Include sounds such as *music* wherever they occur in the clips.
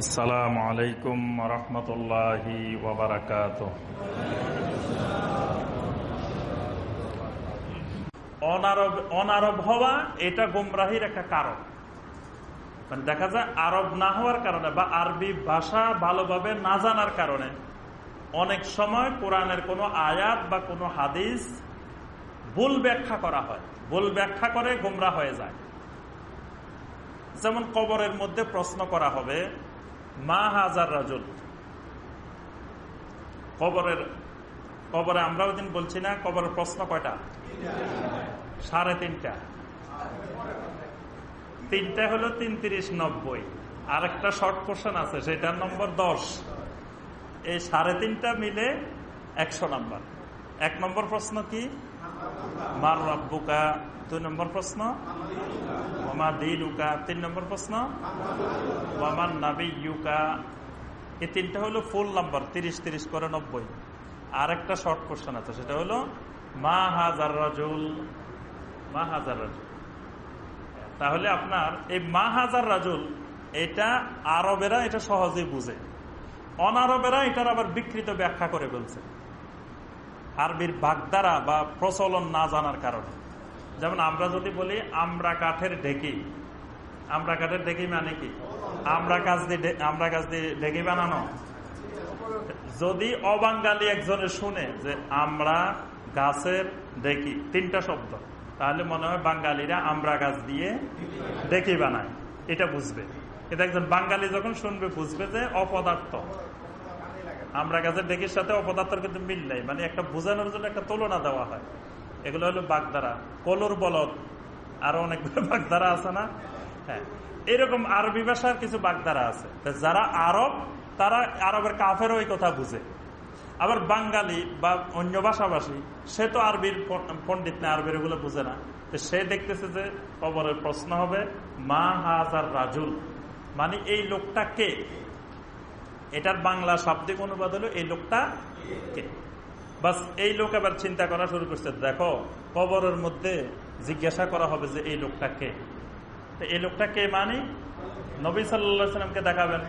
আসসালামু আলাইকুম রহমতুল্লাহি অনারব অনারব হওয়া এটা গুমরাহির একটা কারণ। মানে দেখা যায় আরব না হওয়ার কারণে বা আরবি ভাষা ভালোভাবে না জানার কারণে অনেক সময় কোরআনের কোনো আয়াত বা কোনো হাদিস ভুল ব্যাখ্যা করা হয়। ভুল ব্যাখ্যা করে গুমরা হয়ে যায়। যেমন কবরের মধ্যে প্রশ্ন করা হবে মা হাজার রাজুল। কবরের, কবরে আমরাও দিন বলছি না, কবরের প্রশ্ন কয়টা? সাড়ে তিনটা। তিনটা হলো তিন তিরিশ নব্বই। আর একটা শর্ট কোশ্চেন আছে, সেটার নম্বর দশ। এই সাড়ে তিনটা মিলে একশো নম্বর। এক নম্বর প্রশ্ন কি? মার রব্বুকা দুই নম্বর প্রশ্ন। ওমা দিলুকা তিন নম্বর প্রশ্ন। ওমান নাবি ইউকা এই তিনটা হলো ফুল নাম্বার তিরিশ তিরিশ করে নব্বই। আর একটা শর্ট কোশ্চেন আছে, সেটা হলো, মা হাজার রাজুল, মা হাজার রাজুল। তাহলে আপনার এই মা হাজার রাজুল, এটা আরবেরা এটা সহজেই বুঝে। অনারবেরা এটার আবার বিকৃত ব্যাখ্যা করে বলছে। আরবির বাগদারা বা প্রচলন না জানার কারণে। যেমন আমরা যদি বলি, আমরা কাঠের ঢেকি। আমরা কাঠের ঢেকি মানে কি? আমরা কাজ দিয়ে আমরা কাজ দিয়ে ঢেকি বানানো। যদি অবাঙ্গালি একজনে শুনে যে, আমরা গাছের ঢেকি, তিনটা শব্দ, তাহলে মনে হয় বাঙালিরা আমরা গাছ দিয়ে ঢেকি বানায়। এটা বুঝবে। এটা একজন বাঙালি যখন শুনবে, বুঝবে যে অপদার্থ। আমরা গাছের ঢেকির সাথে অপদার্থের কিন্তু মিল নাই। মানে একটা বোঝানোর জন্য একটা তুলনা দেওয়া হয়। এগুলো হলো বাগদারা, কলুর বলদ। আরও অনেকগুলো *laughs* বাগদারা আছে না? হ্যাঁ। এরকম আরবি ভাষার কিছু বাগদারা আছে। যারা আরব, তারা আরবের কাফের ওই কথা বুঝে। আবার বাঙালি বা অন্য ভাষাভাষী, সে তো আরবির পন্ডিত না, আরবির ওগুলো বুঝে না। সে দেখতেছে যে কবরের প্রশ্ন হবে, মা হাজার রাজুল? মানে এই লোকটা কে? এটার বাংলা শাব্দিক অনুবাদ হলো, এই লোকটা কে? বাস, এই লোক এবার চিন্তা করা শুরু করছে, দেখো, কবরের মধ্যে জিজ্ঞাসা করা হবে যে এই লোকটা কে? এই লোকটা কে মানে? নবী সাল্লামকে দেখাবেন।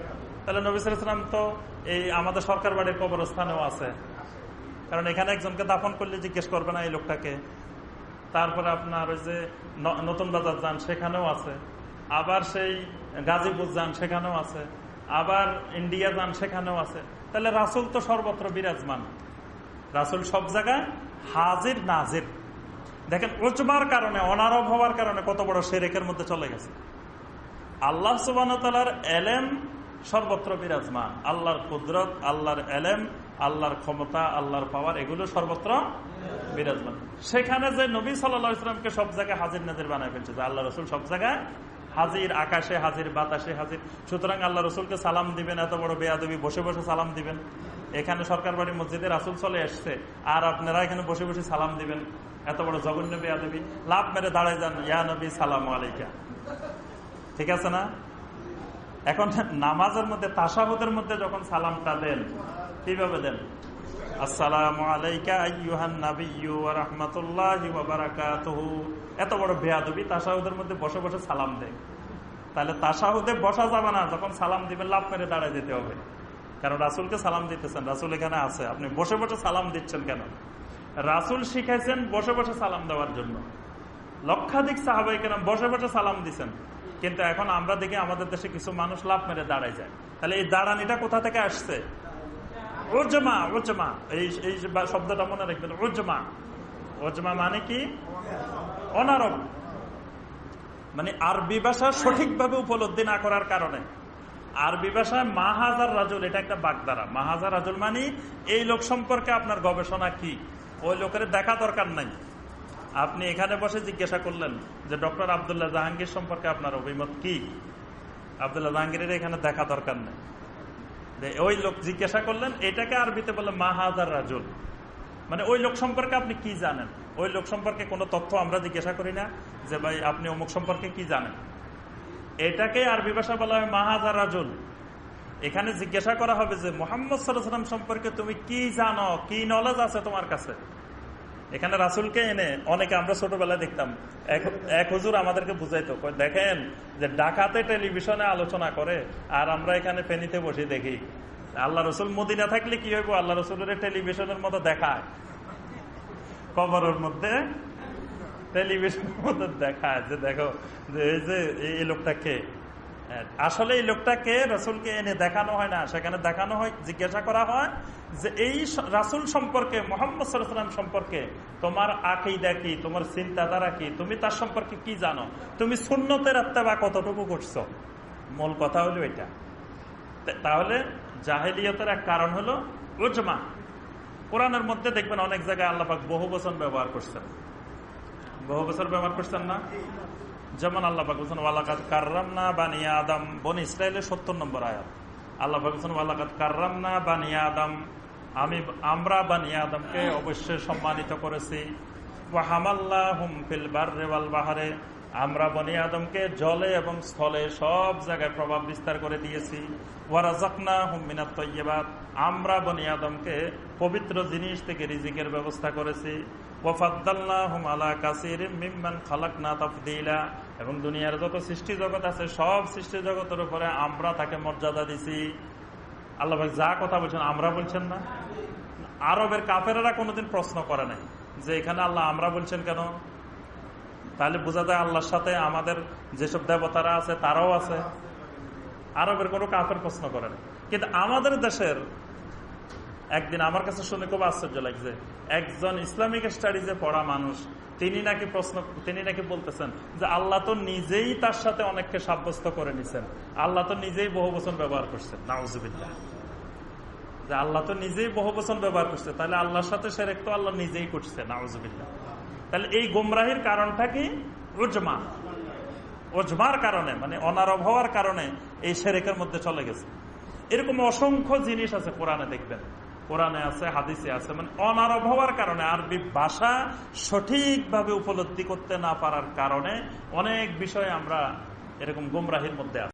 তাহলে নবী সাল্লাম তো এই আমাদের সরকার বাড়ির কবরস্থানেও আছে। কারণ এখানে একজনকে দাফন করলে জিজ্ঞেস করবে না এই লোকটাকে তারপরে আপনার ওই যে নতুন বাজার যান, সেখানেও আছে। আবার সেই গাজীপুর যান, সেখানেও আছে। আবার ইন্ডিয়া যান, সেখানেও আছে। তাহলে রাসুল তো সর্বত্র বিরাজমান। রাসুল সব জায়গায় হাজির, নাজির। দেখেন ওচমার কারণে অনারব হওয়ার কারণে কত বড় সেরেকের মধ্যে চলে গেছে। আল্লাহ সুবানতালার এলেম সর্বত্র বিরাজমান। আল্লাহর কুদরত, আল্লাহর এলেম, আল্লাহর ক্ষমতা, আল্লাহর পাওয়ার, এগুলো সর্বত্র বিরাজমান। সেখানে যে নবী সাল্লামকে সব জায়গায় হাজির, নাজির বানায় ফেলছে, যে আল্লাহ রসুল সব জায়গায় হাজির, আকাশে হাজির, বাতাসে হাজির। সুতরাং আল্লাহ রসুলকে সালাম দিবেন, এত বড় বেয়াদবি, বসে বসে সালাম দিবেন। এখানে সরকার বাড়ি মসজিদে রাসুল চলে আসছে আর আপনারা এখানে বসে বসে সালাম দিবেন। এত বড় জঘন্য বেয়াদবি। লাভ মেরে দাঁড়ায় যান। ইয়া নবী, সালাম আলাইকা। ঠিক আছে না? এখন নামাজের মধ্যে তাসাবতের মধ্যে যখন সালামটা দেন, কীভাবে দেন? আসসালাম আলাইকা রহমতুল্লাহ এত বড় বেয়াদবি তাসাহুদের মধ্যে বসে বসে সালাম দেয়। তাহলে তাসাহুদে বসা যাবে না। যখন সালাম দিবেন, লাভ মেরে দাঁড়ায় যেতে হবে। কারণ রাসুলকে সালাম দিতেছেন, রাসুল এখানে আছে। আপনি বসে বসে সালাম দিচ্ছেন কেন? রাসুল শিখাইছেন বসে বসে সালাম দেওয়ার জন্য। লক্ষাধিক সাহাবাই কেন বসে বসে সালাম দিচ্ছেন কিন্তু এখন আমরা দেখি আমাদের দেশে কিছু মানুষ লাভ মেরে দাঁড়ায় যায়। তাহলে এই দাঁড়ানিটা কোথা থেকে আসছে? ওজমা ওজমা এই এই শব্দটা মনে রাখবেন ওজমা ওজমা মানে কি? অনারব মানে আরবি ভাষা সঠিকভাবে উপলব্ধি না করার কারণে। আরবি ভাষায় মাহাজার রাজুল, এটা একটা বাগদারা। মাহাজার রাজুল মানে এই লোক সম্পর্কে আপনার গবেষণা কি? ওই লোকের দেখা দরকার নাই। আপনি এখানে বসে জিজ্ঞাসা করলেন যে, ডক্টর আবদুল্লাহ জাহাঙ্গীর সম্পর্কে আপনার অভিমত কি? আবদুল্লাহ জাহাঙ্গীরের এখানে দেখা দরকার নেই। ওই লোক জিজ্ঞাসা করলেন, এটাকে আরবিতে বলে মাহাজার রাজুল। মানে ওই লোক সম্পর্কে আপনি কি জানেন? ওই লোক সম্পর্কে কোনো তথ্য আমরা জিজ্ঞাসা করি না যে, ভাই, আপনি অমুক সম্পর্কে কি জানেন? এটাকে আরবি ভাষা বলা হয় মাহাজার রাজুল এখানে জিজ্ঞাসা করা হবে যে, মোহাম্মদ সাল্লাম সম্পর্কে তুমি কি জানো? কি নলেজ আছে তোমার কাছে? এখানে রাসুলকে এনে, অনেকে আমরা ছোটবেলায় দেখতাম, এক হুজুর আমাদেরকে বুঝাইতো দেখেন যে ডাকাতে টেলিভিশনে আলোচনা করে, আর আমরা এখানে ফেনিতে বসে দেখি। আল্লাহ রসুল মদিনা থাকলে কি হইব? আল্লাহ রসুলের টেলিভিশনের মতো দেখায়। কবরের মধ্যে টেলিভিশনের মধ্যে দেখায় যে দেখো যে এই যে এই- এই লোকটা কে হ্যাঁ, আসলে এই লোকটাকে রসুলকে এনে দেখানো হয় না সেখানে দেখানো হয় জিজ্ঞাসা করা হয় যে এই রাসুল সম্পর্কে মোহাম্মদ সাল্লাম সম্পর্কে তোমার আকিদা কি তোমার চিন্তাধারা কি তুমি তার সম্পর্কে কি জানো? তুমি শূন্যতের আত্মা কতটুকু করছ? মূল কথা হলো এটা। তাহলে জাহেলিয়তের এক কারণ হলো উজমা। কোরআনের মধ্যে দেখবেন অনেক জায়গায় আল্লাপাক বহু বচন ব্যবহার করছেন। বহু বছর ব্যবহার করছেন না? যেমন আল্লাহ পাক ওয়ালাকাত কার্রাম না বানিয়া আদম। বন ইসরায়েলের সত্তর নম্বর আয়াত। আল্লাহ পাক ওয়ালাকাত কার্রাম না বানিয়া আদম। আমি, আমরা বানিয়া আদমকে অবশ্যই সম্মানিত করেছি। বাহারে। আমরা বনি আদমকে জলে এবং স্থলে সব জায়গায় প্রভাব বিস্তার করে দিয়েছি। হুম আমরা বনি আদমকে পবিত্র জিনিস থেকে রিজিকের ব্যবস্থা করেছি। ওয়াফাদ্দাল্লাহুম আলা এবং দুনিয়ার যত সৃষ্টি জগৎ আছে, সব সৃষ্টি জগতের উপরে আমরা তাকে মর্যাদা দিছি। আল্লাহ যা কথা বলছেন, আমরা বলছেন না। আরবের কাফেরা কোনোদিন প্রশ্ন করে নাই। যে এখানে আল্লাহ আমরা বলছেন কেন? তাহলে বোঝা যায় আল্লাহর সাথে আমাদের যেসব দেবতারা আছে, তারাও আছে। আরবের কোনো কাফের প্রশ্ন করে না। কিন্তু আমাদের দেশের একদিন আমার কাছে শুনে খুব আশ্চর্য লাগছে, একজন ইসলামিক স্টাডিজে পড়া মানুষ, তিনি নাকি প্রশ্ন, তিনি নাকি বলতেছেন যে আল্লাহ তো নিজেই তার সাথে অনেককে সাব্যস্ত করে নিছেন। আল্লাহ তো নিজেই বহু বচন ব্যবহার করছেন। নাউজুবিল্লাহ। যে আল্লাহ তো নিজেই বহু বচন ব্যবহার করছে। তাহলে আল্লাহর সাথে সেরেক তো আল্লাহ নিজেই করছে, নাউজুবিল্লাহ। তাহলে এই গোমরাহির কারণটা কি? উজমা। ওজমার কারণে মানে অনারব হওয়ার কারণে এই সেরেকের মধ্যে চলে গেছে। এরকম অসংখ্য জিনিস আছে কোরআনে, দেখবেন। কোরআনে আছে, হাদিসে আছে মানে অনারব হওয়ার কারণে আরবি ভাষা সঠিকভাবে উপলব্ধি করতে না পারার কারণে অনেক বিষয়ে আমরা এরকম গুমরাহির মধ্যে আছি।